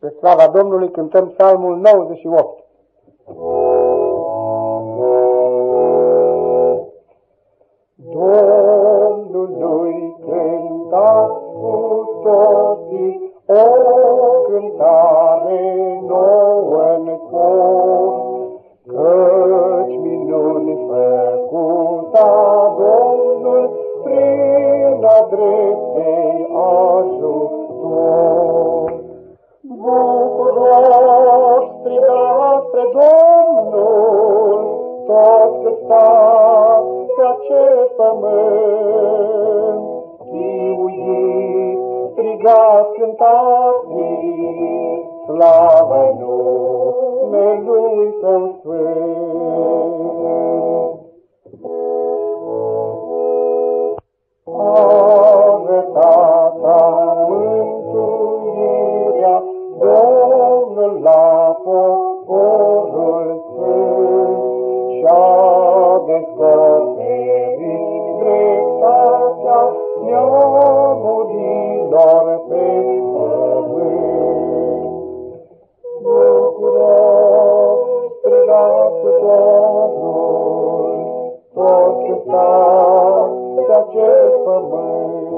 Pe slava Domnului cântăm psalmul 98. Toți că stați pe acest pământ. Chiuiți, strigați, cântați, slavă numelui Său Sfânt. Arătata Domnul la poporul iamudilor pe pământ. Bucurăm, strigați Domnul, tot ce sta pe acest pământ.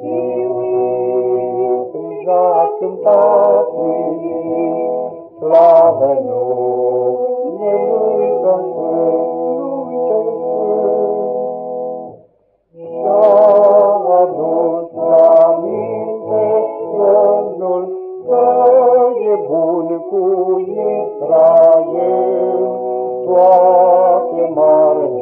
Chiuit, strigați, cântați, slavă noi, Domnul că e bun cu Israel, toate marginile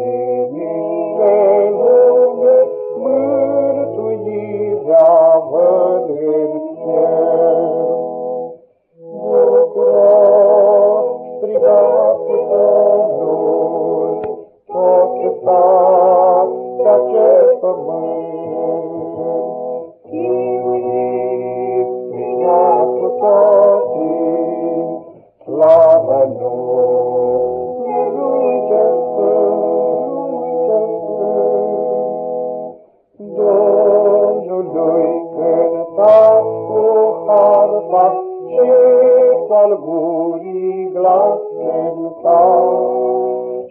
al gurii glas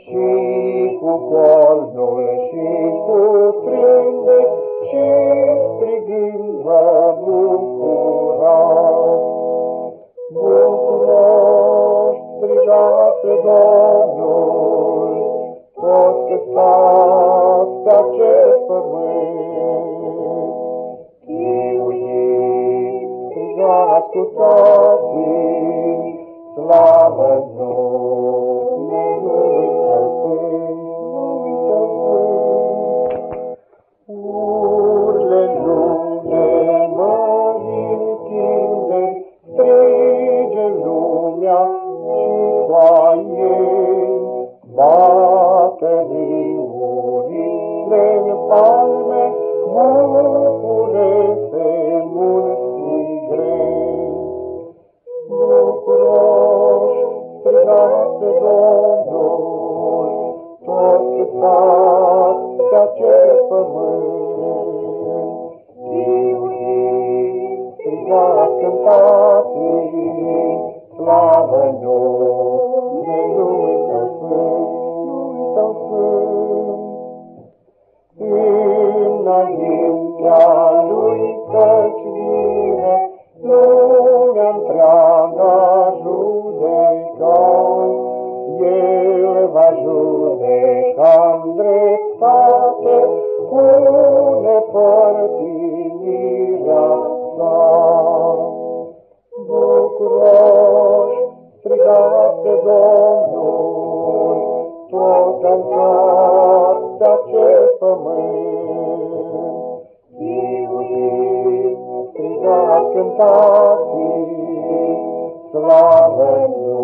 și cu cornul și cu trânde și strigând vă bucurați. Bucurați, strigați Domnul, toți că stați râurile în palme, bucure-se mulți grei. Bucuroși, strigați Domnul, tot cât stați pe acest pământ. Chiuiți, strigați, cântați, slavă Domnului va mă judecam dreptate, cu nepărtinirea ta. Bucuroși, strigați de Domnul, tot în toată acest pământ. Iubiți, strigați, cântați, slavă-n